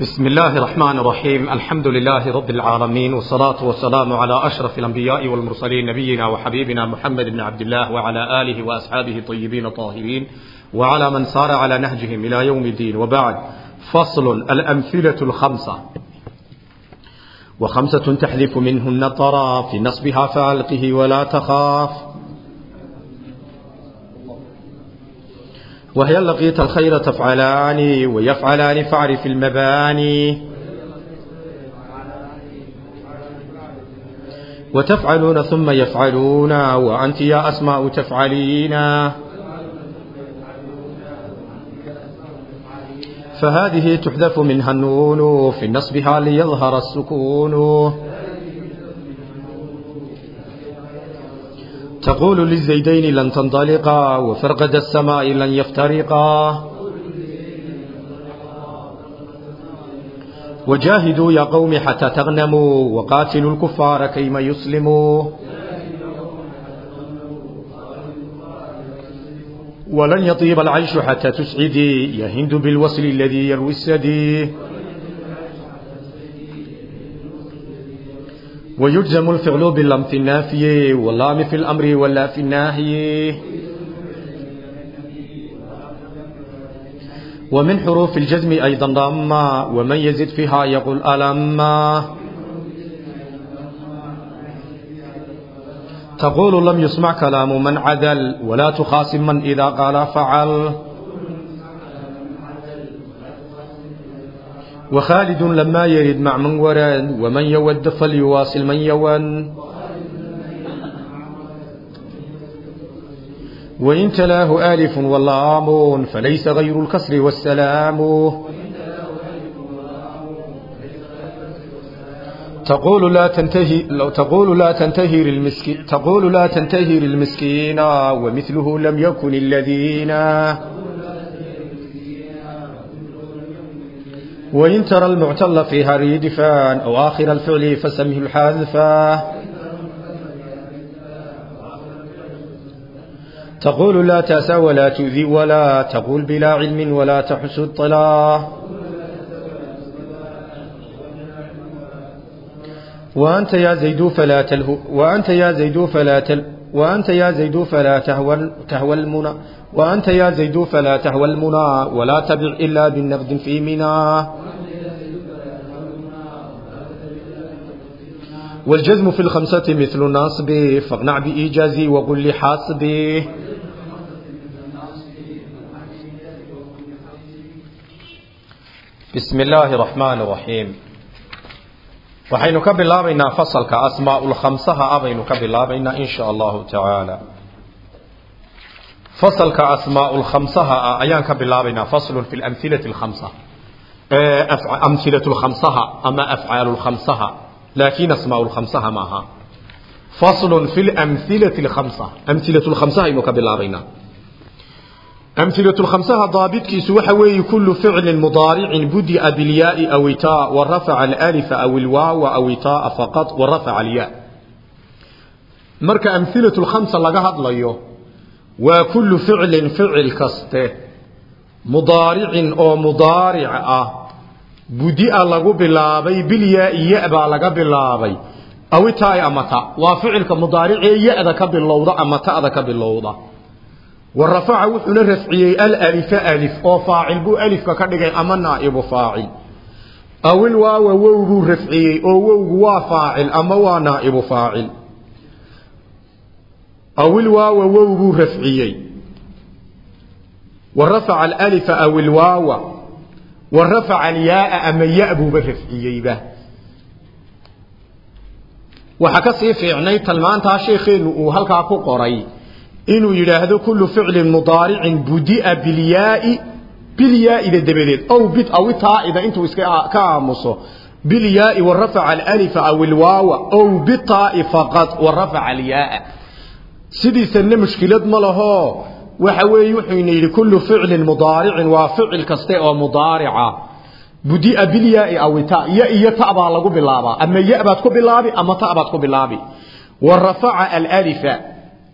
بسم الله الرحمن الرحيم الحمد لله رب العالمين والصلاة والسلام على أشرف الأنبياء والمرسلين نبينا وحبيبنا محمد بن عبد الله وعلى آله وأصحابه الطيبين الطاهرين وعلى من سار على نهجهم إلى يوم الدين وبعد فصل الأمثلة الخمسة وخمسة تحذف منهن الطرا في نصبها فألقه ولا تخاف وهي لقيت الخير تفعلان ويفعلان فاعرف المباني. وتفعلون ثم يفعلون وأنت يا أسماء تفعلين. فهذه تحذف منها النون في نصبها ليظهر السكون. تقول للزيدين لن تنطلقا وفرقد السماء لن يفترقا. وجاهدوا يا قوم حتى تغنموا وقاتلوا الكفار كيما يسلموا. ولن يطيب العيش حتى تسعدي يهند بالوصل الذي يروي السدي. ويجزم الفعل باللم في النافية واللام في الأمر ولا في الناهية. ومن حروف الجزم أيضا ضمة ومن يزد فيها يقول ألما تقول لم يسمع كلام من عدل ولا تخاصم من إذا قال فعل. وخالد لما يرد مع من ورد ومن يود فليواصل من يون وإن تلاه آلف واللام فليس غير الكسر والسلام. تقول لا تنتهي لو تقول لا تنتهي للمسكين تقول لا تنتهي للمسكين ومثله لم يكن الذين. وإن ترى المعتل فيها ريدفا أو آخر الفعل فسمه الحاذفا تقول لا تأسى ولا تؤذي ولا تقول بلا علم ولا تحس الطلا وأنت يا زيد فلا تلهو وأنت يا زيد فلا تل وأنت يا زيد فلا تهوى تهوى المنى وأنت يا زيد فلا تهوى المنى ولا تبع إلا بالنقد في منى. والجزم في الخمسة مثل النصب فاغنع بإيجازي وقل لي حاسبي. بسم الله الرحمن الرحيم. وحينك بلابينا فصلك أسماء الخمسها أبينك بلابينا إن شاء الله تعالى. فصلك أسماء الخمسها أيانك بلابينا فصل في الأمثلة الخمسة. أه، أمثلة الخمسة أما أفعال الخمسة. laakiin asmaaulkhamsaha maaha faslun fi lamilati lkamsa amilatu lkamsaha aynu ka bilaabaynaa amilatu lkamsaha daabitkiisu waxa weeye kulu ficlin mudaaricin budia bilyaai aw itaa warafaca alalifa aw ilwaawa aw itaa faqad warafaca alya marka amilatu lkamsa laga hadlayo waa kulu ficlin ficil kaste mudaaricin oo mudaaric ah budia lagu bilaabay bilyaa bilya baa laga bilaabay. Awitaay amata. Waa ficilka mudaaricee yada ka bilowda ama tada ka bilowda. Wa rafaca wuxuuna rafciyey alalifa alif oo faacil buu alifka ka dhigay ama naaibu faacil. Awil waawa wow buu rafciyey oo wowgu waa faacil ama waa naaibu faacil. Awil waawa wow buu rafciyey. Wa rafaca alalifa awil warafaca alyaaa ama yabuuba rafciyeyba waxaa ka sii fiicnay talmaantaa sheekheennu uu halkaa ku qoray inuu yidhaahdo kullu ficlin mudaaricin budia bilyaai bilyaaida dabadeed ow bid awi taaida intuu iska ka aamuso. Bilyaai warafaca alalifa aw ilwaawa ow bitaai faqad warafaca alyaaa. Sidiisana mushkilad ma lahoo waxa weeye wuxuuna yidhi kullu ficlin mudaaricin waa ficil kaste oo mudaarica. Budia bilyaai aw ta ya iyo ta baa lagu bilaabaa. Ama ya baad ku bilaabi ama ta baad ku bilaabi. Warafaca alalifa.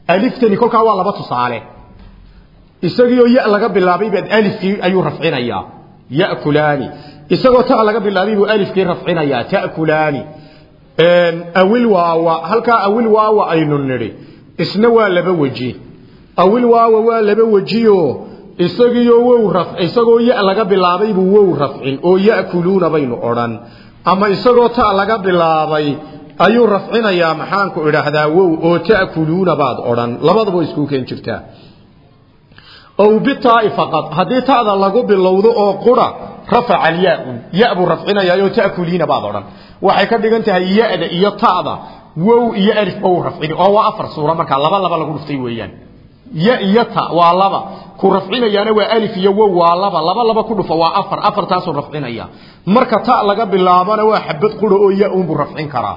Aliftani kolkaa waa laba tusaale. Isagiioo ya laga bilaabay baad alifkii ayuu rafcinayaa. Yakulaani. Isagoo ta laga bilaabay buu alifkii rafcinayaa. Ta'kulaani. Awil waawa. Halkaa awil waawa aynu nidhi. Isna waa laba weji awil waawa waa laba wejiyo. Isagiyo wow raf isagoo ya laga bilaabay buu wow rafcin oo ya'kuluuna baynu odhan. Ama isagoo ta laga bilaabay ayuu rafcinayaa maxaanku idhaahdaa wow oo ta'kuluuna baad odhan. Labadaba isku keen jirtaa. Ow bitaa faqad haddii ta'da lagu bilowdo oo qura rafaca alyaa-un rafcinayaa oo ta'kuliina baad odhan. Waxay ka dhigan tahay ya-da iyo ta'da. Wow iyo alif ou rafcini oo waa afar suura markaa laba laba lagu dhuftay weeyaan ya iyo ta waa laba. Ku rafcinayaana waa alif iyo wow waa laba. Laba laba ku dhufa waa afar. Afartaasuu rafcinaya. Marka ta laga bilaabana waa xabad qura oo ya unbuu rafcin karaa.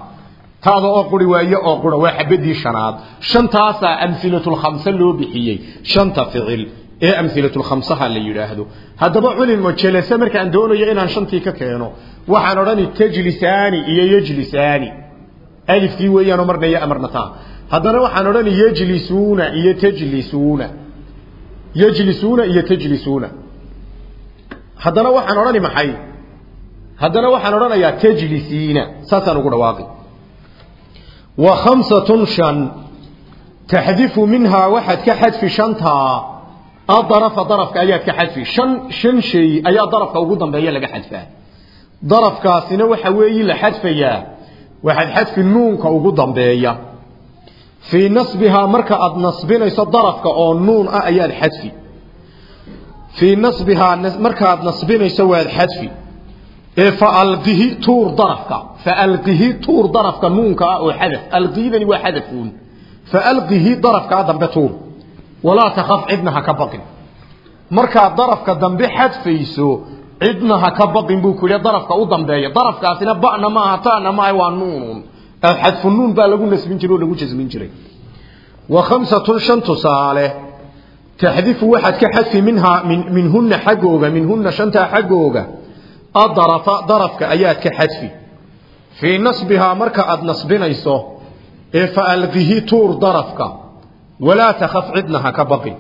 Taada oo quri waa ya oo qura waa xabadii shanaad. Shantaasaa amhilatulkhamse loo bixiyey. Shanta ficil ee amhilatulkhamsaha la yidhaahdo. Haddaba culimo jelase markaan doonayo inaan shantii ka keeno. Waxaan odhani tajlisaani iyo yejlisaani alifkii weeyaanoo marna ya marna taa haddana waxaan odhani yejlisuuna iyo tajlisuuna. Yejlisuuna iyo tajlisuuna. Haddana waxaan odhani maxay? Haddana waxaan odhanayaa tajlisiina saasaan ugu dhawaaqi. Wa khamsatun shan taxdifu minhaa waxaad ka xadfi shantaa adarafa darafka ayaad ka xadfi. Shan shan shay ayaa darafka ugu dambeeya laga xadfaa. Darafkaasina waxa weeyi la xadfayaa waxaad xadfi nuunka ugu dambeeya fii nasbihaa marka aad nasbinayso darafka oo nuun ah ayaad xadfi. Fii nasbihaa markaaad nasbinayso waad xadfi. Ee faalqihi tuur darafka faalqihi tuur darafka nuunka ah oo xadaf alqihidani waa xadafuun faalqihi darafkaa dambe tuur. Walaa takhaf cidna ha ka baqin. Markaad darafka dambe xadfayso cidna ha ka baqin buu ku yidhi darafka u dambeeya. Darafkaasina ba'na maaha ta'na maaha xadfu nuun baa lagu nasbin jiray oo lagu jasmin jiray. Wa khamsatun shan tusaale. Taxdifu waxaad ka xadfi minhaa minhunna xaggooga minhunna shantaa xaggooga adarafa darafka ayaad ka xadfi. Fii nasbihaa marka aad nasbinayso ee faalqihi tuur darafka. Walaa takhaf cidna ha ka baqin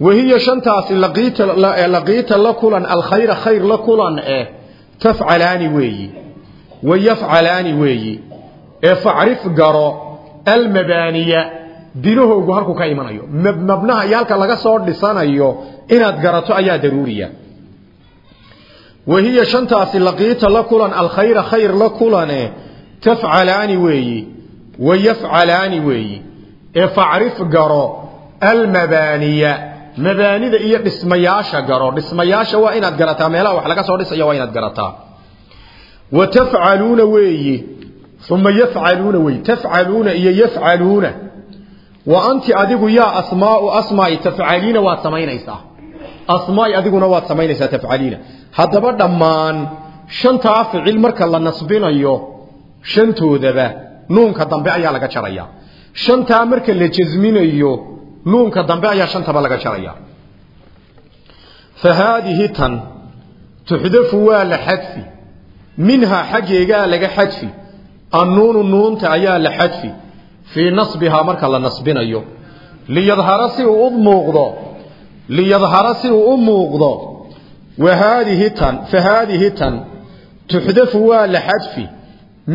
wahiya shantaasi laqiita la kulan alkhayra khayr la kulan eh tafcalaani weeyi. Weeyi ee facrif garo almabaaniya dinahoogu halku ka imanayo. Mabnaha iyo halka laga soo dhisanayo inaad garato ayaa daruuriya. Wahiya shantaasi laqiita la kulan alkhayra khayr la kulane tafcalaani weeyi wa yafcalaani weeyi. Ee facrif garo almabaaniya mabaanida iyo dhismayaasha garo. Dhismayaasha waa inaad garataa meelaha wax laga soo dhisaya waa inaad garataa. Wa tafcaluuna weeyi uma yafcaluuna weeyi tafcaluuna iyo yafcaluuna wa anti adigu yaa asmaau asmaai tafcaliina waad samaynaysaa asmaai adiguna waad samaynaysaa tafcaliina haddaba dhammaan shantaa ficil marka la nasbinayo shantoodaba nuunka dambe ayaa laga jaraya shantaa marka la jasminayo nuunka dambe ayaa shantaba laga jaraya fa haadihi tan tuxdafu waa la xadfi minhaa xaggeegaa laga xadfi annuunu nuunta ayaa la xadfi fii nasbihaa marka la nasbinayo. Liyadhara si uu u muuqdo liyadhara si uu u muuqdo wa haadihi tan fa haadihi tan tuxdafu waa la xadfi.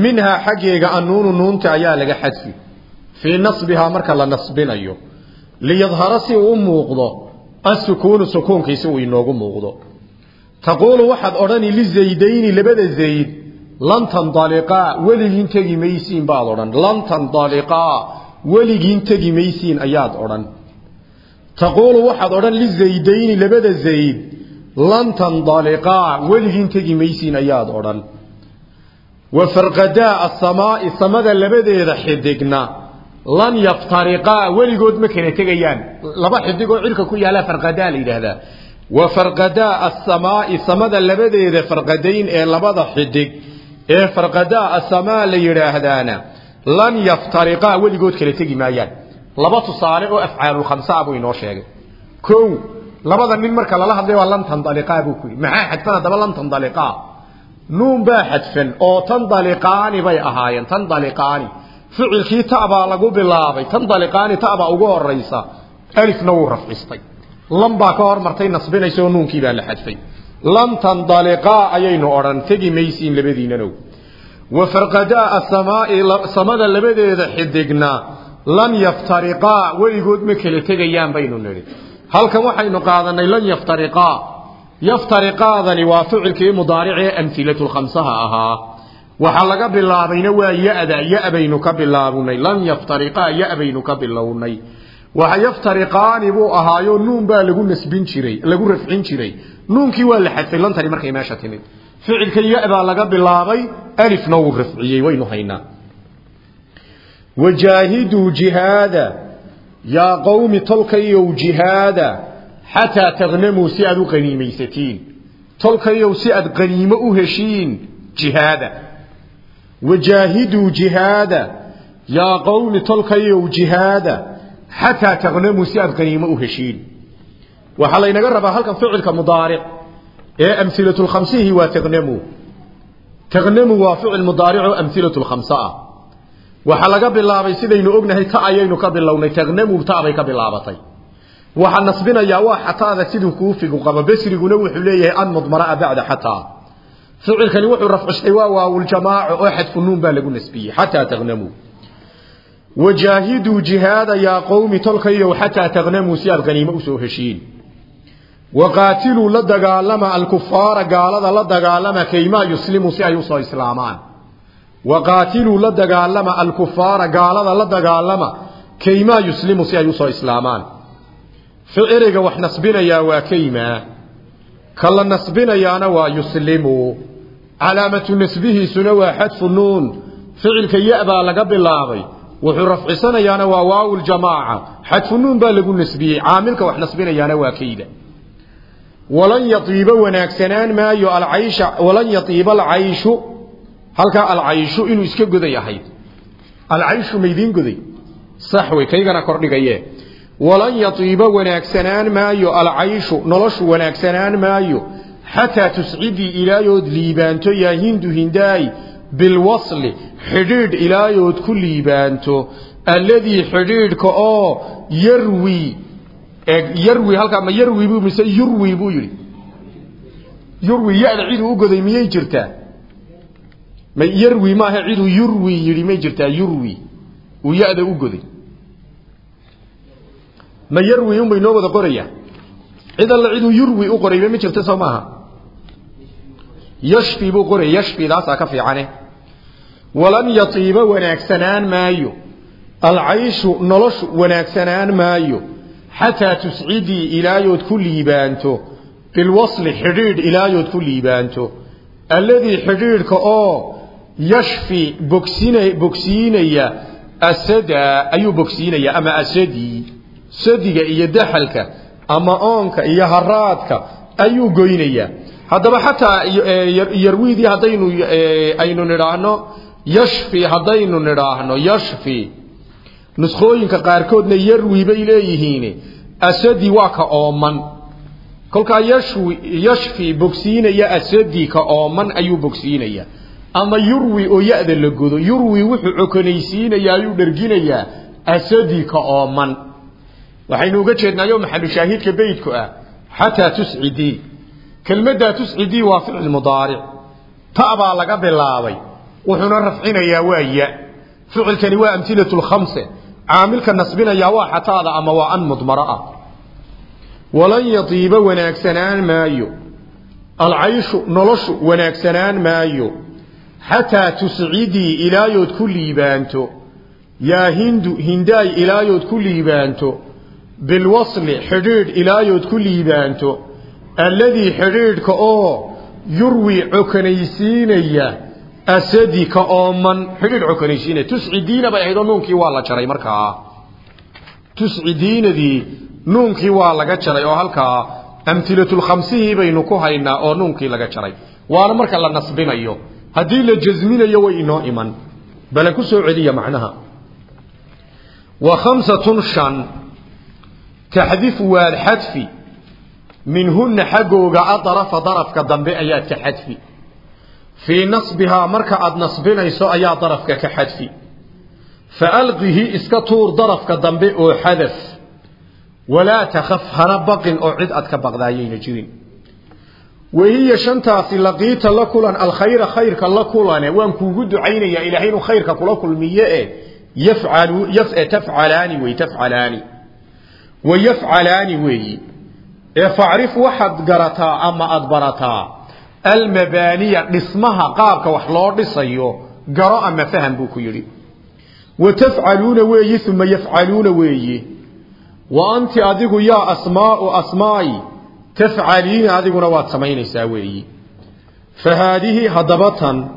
Minhaa xaggeega annuunu nuunta ayaa laga xadfi fii nasbihaa marka la nasbinayo. Liyadhara si uu u muuqdo asukuunu sukuunkiisi uu inoogu muuqdo. Taquulu waxaad odhani lizaydayni labada zayd lan tandaliqaa weligiin tegi maysiin baad odhan. Lan tandaliqaa weligiin tegi maysiin ayaad odhan. Taquulu waxaad odhan lizaydayni labada zayd. Lan tandaliqaa weligiin tegi maysiin ayaad odhan. Wa farqadaa asamaai samada labadeeda xidigna. Lan yaftariqaa weligood ma kala tegayaan. Laba xidig oo cirka ku yaalla farqadaa la wa farqadaa asamaai samada labadeeda farqadayn ee labada xidig ee farqadaa asamaa la yidhaahdaana lan yaftariqaa weligood kala tegi maayaan. Laba tusaale oo afcaalulkhamsaa buu inoo sheegay. Kow labada nin marka lala hadlay waa lan tandaliqaa buu ku maxaa xadfan haddaba lan tandaliqaa nuun baa xadfan oo tandaliqaani bay ahaayeen tandaliqaani. Ficilkii ta'baa lagu bilaabay tandaliqaani ta'baa ugu horaysa alifna wuu rafcistay. Lan baa ka hormartay nasbinaysa oo nuunkii baa la xadfay لن تنطلقا أيين أوران تجي ميسين لبدينا وفرقداء السماء سمد لبدي إذا حدقنا. لن يفترقا ويقود مكل تجيان بيننا هل كم وحي نقاذنا لن يفترقا يفترقا ذني وافعل كي مضارعي أمثلة الخمسة أها. وحلق بالله بينه ويأذى. يأبينك باللهوني لن يفترقا يأبينك باللهوني يأبينك ويفترقان بو أهايو نون با لغو نسبين جيري لغو رفعين جيري نون كيوا لحفل لأن تاري مركي ماشا تنين فعل كي يأبا لغا بلاغي ألف نو رفعيي وينو هينا. وجاهدوا جهادا يا قوم تلقيوا جهادا حتى تغنموا سياد غنيمي ستين تلقيوا سياد غنيمة هشين جهادا. وجاهدوا جهادا يا قوم تلقيوا جهادا حتى تغنم سياد قنيمة وهشين. وحالا ينقرب هلك فعل كمضارع إيه أمثلة الخمسيه وتغنمو تغنمو وفعل مضارع أمثلة الخمساء وحالا قبل الله بيسيدين أقنه تأيين قبل الله نتغنمو بتعبي قبل الله بطي. وحال نصبنا يواح حتى ذا تدو كوفق وقام بسر قنو حليه أن مضمراء بعد حتى. فعل كنوح رفع الشيواء والجماع احد فنون بالقو نسبيه حتى تغنمو si aad qaniimo u soo heshiin waqaatiluu la dagaalama alkufaara gaalada la dagaalama kaymaa yuslimuu si ay u soo islaamaan waqaatiluu la dagaalama alkufaara gaalada la dagaalama kaymaa yuslimu si ay u soo islaamaan ficiliga wax nasbinayaa waa kaymaa ka la nasbinayaana waa yuslimu calaamatu nasbihiisuna waa xadfu nuun وحرف عسنا يانا وواو الجماعة. حتف النون بالقول نسبية. عاملك وح نسبينا يانا واكيدة. ولن يطيب وناكسنان مايو العيش ولن يطيب العيش. هلك العيش إنو اسكي قذي يحيد العيش ميدين قذي صحوي كيغانا كورني قيه ولن يطيب وناكسنان مايو العيش. نلش وناكسنان مايو حتى تسعدي إلى يود ليبانتو يا هندو هنداي. هندو bilwasli xidhiidh ilaayood ku liibaanto. Alladii xidhiidhka oo yarwi yarwi halkaa ma yarwi buu mise yurwi buu yidhi. Yurwi ya-da ciduu u goday miyay jirtaa? Ma yarwi maaha ciduu yurwi yidhi may jirtaa yurwi. Uu ya-da u goday. Ma yarwi unbay noo wada qorayaa cid alla ciduu yurwi u qorayba ma jirta soo maaha يشفي بقره يشفي ذا سكفي عنه ولم يطيب ونكسنان مايو. العيش نلش ونكسنان مايو. حتى تسعدي إلى يد كل يبانتو. في الوصل حرير إلى يد كل يبانتو. الذي حرير كأو يشفي بوكسيني بوكسيني أسدى أي بوكسيني أما أسدي. سدى إيا دحلك أما أنك إيا هرادك أي قيني haddaba xataa yarwiidii haddaynu aynu nidhaahno yashfi haddaynu nidhaahno yashfi. Nuskhooyinka qaarkoodna yarwi bay leeyihiin asadi waa ka ooman. Kolkaa yashfi bogsiinaya asadi ka ooman ayuu bogsiinaya. Ama yurwi oo ya-da la godo yurwi wuxuu cokonaysiinayaa ayuu dherginayaa asadi ka ooman. Waxaynu uga jeednaayo maxalushaahidka beydku ah xataa tuscidii kelmaddaa tuscidii waa ficil mudaaric. Ta baa laga bilaabay wuxuuna rafcinayaa waa ya ficilkani waa amhilatu lkhamse caamilka nasbinayaa waa xataada ama waa an mudmaro ah walan yatiiba wanaagsanaan maayo. Alcayshu noloshu wanaagsanaan maayo. Xataa tuscidii ilaayood ku liibaanto. Yaa hindu hindaay ilaayood ku liibaanto. Bilwasli xidhiidh ilaayood ku liibaanto الذي حريرك أو يروي عكنيسينيا اسدي كاومن حرير عكنيسينيا. تسعدين با ايدو نونكي وا لا جراي ماركا تسعدين دي نونكي وا لا أو هلكا. أمثلة الخمسه بينو كهينا أو نونكي لا جراي وا ماركا لا نسبينايو هدي لجزمين يو اينو إيمان. بل كسوعديا معناها. وخمسة شن تحذف والحذف. Minhunna xaggooga adarafa darafka dambe ayaad ka xadfi. Fii nasbihaa marka aad nasbinayso ayaa darafka ka xadfi. Fa alqihi iska tuur darafka dambe oo xadaf. Walaa takhaf hana baqin oo cid aad ka baqdaayayna jirin. Wahiya shantaasi laqiita la kulan alkhayra khayrka la kulane waan kuugu ducaynayaa ilaahay khayrka kula kulmiye e yafcalu yaf tafcalaani wey tafcalaani. Wa yafcalaani weeyi ee facrif waxaad garataa ama aada barataa almabaaniya dhismaha qaabka wax loo dhisayo garo ama faham buu ku yidhi. Wa tafcaluuna weeyi uma yafcaluuna weeyi. Wa anti adigu yaa asmaau asmaai tafcaliina adiguna waad samaynaysaa weeyi. Fa haadihi haddaba tan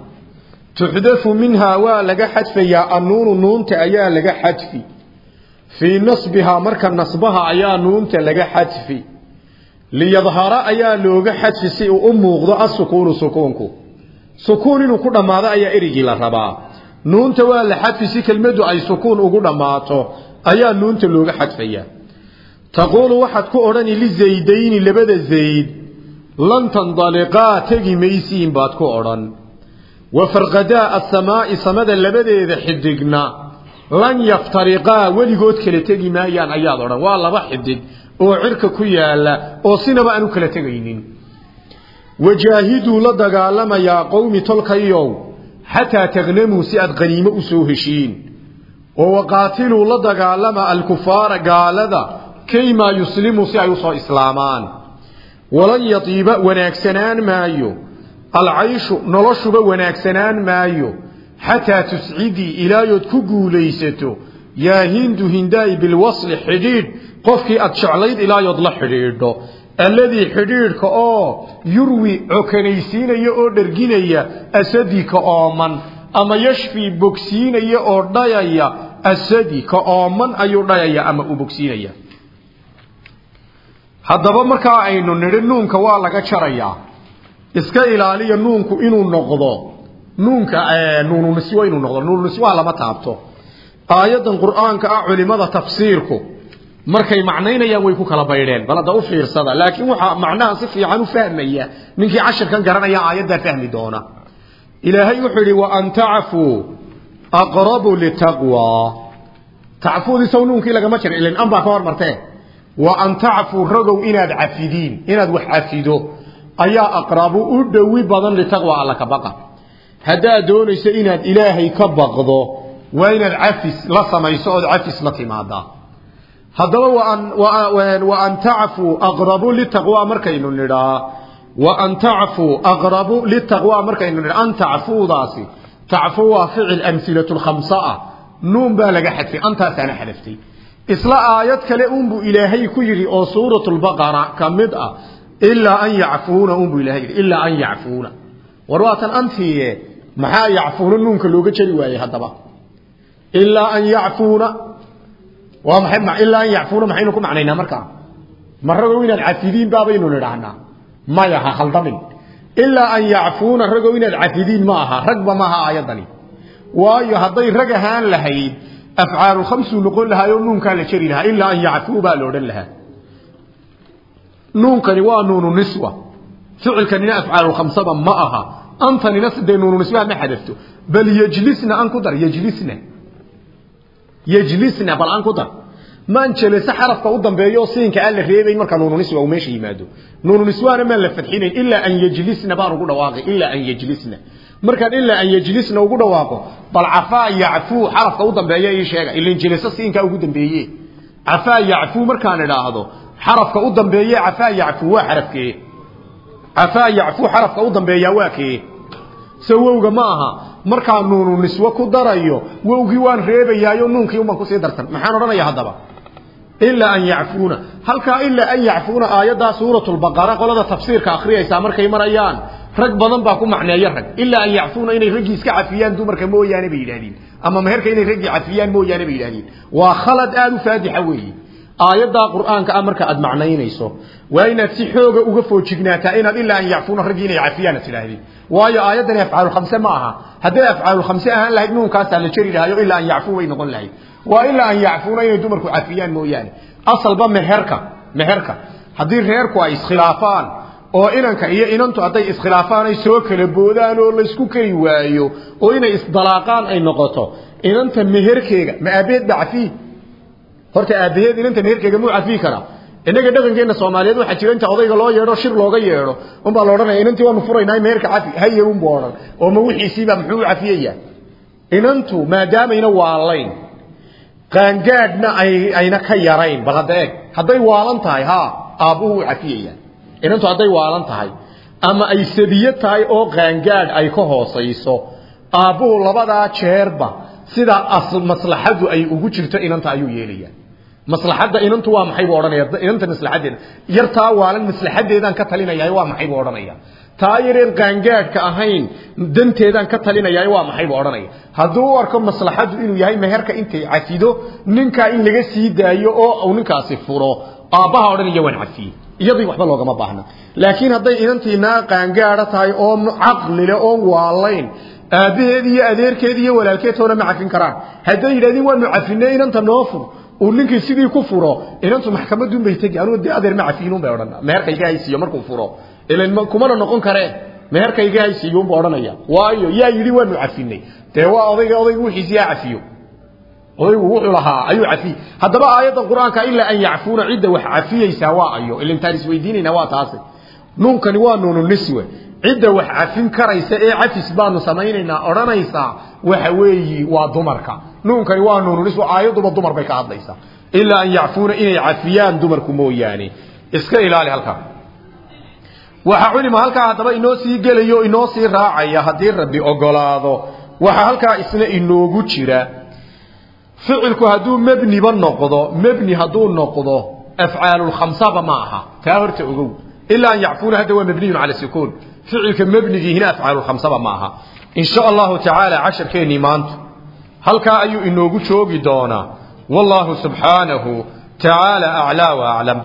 tuxdafu minhaa waa laga xadfayaa annuunu nuunta ayaa laga xadfi. Fii nasbihaa marka nasbaha ayaa nuunta laga xadfi liyadhara ayaa looga xadfi si uu u muuqdo asukuunu sukuunku. Sukuun inuu ku dhammaado ayaa erigii la rabaa. Nuunta waa la xadfi si kelmaddu ay sukuun ugu dhammaato ayaa nuunta looga xadfayaa taquulu waxaad ku odhani lizaydayni labada zayd lan tandaliqaa tegi maysiin baad ku odhan. Wa farqadaa asamaa'i samada labadeeda xidigna lan yaftariqaa weligood kala tegi maayaan ayaad odhan. Waa laba xidig oo cirka ku yaala oo sinaba aan u kala tegaynin wajaahiduu la dagaalamayaa qowmi tolkayow xataa taqnamuu si aad qaniimo u soo heshiin oo waqaatiluu la dagaalama alkufaara gaalada kaymaa yuslimuu si ay usoo islaamaan walan yatiiba wanaagsanaan maayo alcayshu noloshuba wanaagsanaan maayo xataa tuscidii ilaayood ku guulaysato yaa hindu hindaay bilwasli xidhiidh qofkii aad jeclayd ilaayood la xidhiidho alladii xidhiidhka oo yurwi cokanaysiinaya oo dherginaya asadi ka ooman ama yashfii bogsiinaya oo dhayaya asadi ka ooman ayuu dhayaya ama uu bogsiinaya. Haddaba markaa aynu nidhi nuunka waa laga jarayaa iska ilaaliya nuunku inuu noqdo nuunka nuununiswa inuu noqdo nuununiswaha lama taabto. Aayaddan qur'aanka ah culimada tafsiirku markay macnaynayaan way ku kala baydheen. Bal hadda u fiirsada. Laakiin waxaa macnaha si fiican u fahmaya. Ninkii cashirkan garanaya aayaddaa fahmi doona. Ilaahay wuxuu yidhi wa an tacfuu aqrabu litaqwa tacfuudii saw nuunkii lagama jira ilan an baa ka hormartee wa an tacfuu ragow inaad cafidiin. Inaad wax cafido. Ayaa aqrabu u dhowi badan litaqwa alla ka baqa. Haddaad doonayso inaad ilaahay ka baqdo waa inaad cafis la samayso ood cafis la timaadaa nidhaa wa an tacfuu aqrabu litaqwa markaynu nidhaa an tacfuudaasi tacfuu waa ficil amhilatu lkhamsa ah nuun baa laga xadfay antaasaana xadaftay isla aayad kale unbuu ilaahay ku yidhi oo suurat lbaqara ka mid ah ilaa an yacfuuna unbuu ilahay yidhi ilaa an yacfuuna war waatan antiye maxaa yacfuuna nuunka looga jeri waayey haddaba ilaa an yacfuuna waa maxay ilaa an yacfuuna maxaynu ku macnaynaa markaa ma ragow inaad cafidiin baabaynu nidhaahnaa maya ha khaldamin. Ilaa an yacfuuna ragow inaad cafidiin ma aha. Ragba maaha aayaddani waayo hadday rag ahaan lahayd afcaalu khamsuu noqon lahaayoo nuunkaa la jeri lahaa. Ilaa an yacfuu baa la odhan lahaa. Nuunkani waa nuunu niswa. Ficilkanina afcaalu khamsaba ma aha. Antanina sidee nuunu niswaha ma xadafto? Bal yejlisna an ku dar yejlisna yejlisna bal an ku dar maan jelese xarafka u dambeeyo siinka aan la reebayn marka nuunu niswa uu meesha yimaado nuunu niswaana maan la fadxinayn ilaa an yejlisna baan ugu dhawaaqay ilaa an yejlisna markaan ilaa an yejlisna ugu dhawaaqo bal cafaa yacfuu xarafka u dambeeya ii sheega ilan jelese siinkaa ugu dambeeye cafaa yacfuu markaan idhaahdo xarafka u dambeeye cafaa yacfuu waa xarafkee cafaa yacfuu xarafka u dambeeyaa waa kee se wowga ma aha. Markaa nuunu niswo ku darayo wowgii waan reebayaayo nuunkii uman ku sii darsan. Maxaan odhanaya haddaba? Ilaa an yacfuuna. Halkaa ilaa an yacfuuna aayaddaa suuratulbaqara qolada tafsiirka akhriyaysaa markay marayaan. Rag badan baa ku macneeya rag. Ilaa an yacfuuna inay raggii iska cafiyaan dumarka mooyaane bay yidhahdeen ama meherka inay raggii cafiyaan mooyaane bay yidhahdeen waa khalad aada u faadixa weeye aayaddaa qur'aanka ah marka aad macnaynayso waa inaad si xooga uga foojignaataa inaad ilaa an yacfuuna raggii inay cafiyaan ad tidhaahdeen waayo aayaddani afcaalulkhamse ma aha. Hadday afcaalulkhamse ahaan lahayd nuunkaasaa la jeri lahayo ilaa an yacfuu bay noqon lahayd. Waa ilaa an yacfuuna inay dumarku cafiyaan mooyaane. Asalba meherka meherka. Haddii reerku ay iskhilaafaan oo inanka iyo inantu hadday iskhilaafaan ay soo kala boodaan oo laysku kari waayo oo inay isdalaaqaan ay noqoto inanta meherkeega ma aabaheed ba cafii horta aabaheed inanta meherkeega muu cafii karaa inaga dhaqankeena Soomaaliyeed waxa jira inta odayga loo yeedho shir looga yeedho. Un baa loodhanaya inantii furaynaa meerka cafi haye un boodan oo ma wixiisiiba muxuu cafiyaya inantu maadaameyna waalayn qaangaadhna ay ayna ka yarayn. Bal hadda eeg ha aabbuhu u inantu hadday waalan ama ay tahay oo qaangaadh ay ka hoosayso aabbuhu labadaa jeerba sida maslaxadu ay ugu jirto inanta ayuu yeelaya maslaxadda inantu waa maxay buu odhanaya inanta maslaxadeeda yartaa waalan maslaxadeedaan ka talinayaa waa maxay buu odhanaya taa yareen qaangaadhka ahayn danteedaan ka talinayaa waa maxay buu odhanaya hadduu u arko maslaxadu inuu yahay meherka intay cafido ninkaa in laga sii daayo oo uu ninkaasi furo aabbaha odhanaya waan cafiyey iyadii waxba loogama baahna laakiin hadday inantii naa qaangaadha tahay oo caqlile oon waalayn aabbaheed iyo adeerkeed iyo walaalkeed toona ma cafin karaan hadday yidhahdeen waanu cafinay inanta noo fur uu ninkii sidii ku furo inantu maxkamadun bay tegi dee adeer ma cafiinun bay odhan meherkayga haysiiyo markuu furo. Ilan kumana noqon karee. Meherkayga haysiiyun buu odhanaya. Waayo yaa yidhi waanu cafinay dee odayga odaygu wixiisi yaa cafiyo. Odaygu wuxuu lahaa ayuu cafiyey haddaba aayaddan qur'aanka an yacfuuna cidda wax cafiyeysaa waa ayo. Ilintaan isweydiinaynaa waa taasi. Nuunkani waa nuunu niswe cidda wax cafin karaysa ee cafis baanu samaynaynaa odhanaysaa waxa weeyi waa dumarka. Nuunkani waa nuunu niswe aayaduba dumar bay ka hadlaysaa. Ilaa an yacfuuna inay cafiyaan dumarku mooyaane. Iska ilaali halkaa. Waxaa culima halkaa haddaba inoo sii gelayo o inoo sii raacaya haddii rabbi ogolaado waxaa halkaa isna inoogu jira. Ficilku hadduu mebniba noqdo mebni hadduu noqdo afcaalulkhamsaba ma aha. Taa horta ogow. Ilaa an yacfuuna hadda waa mabniyun cala sukuun فعلك مبني هنا أفعال الخمسة معها. إن شاء الله تعالى عشر كين إيمانت هل كأي إنه قد شوقي دونا؟ والله سبحانه تعالى أعلى وأعلم.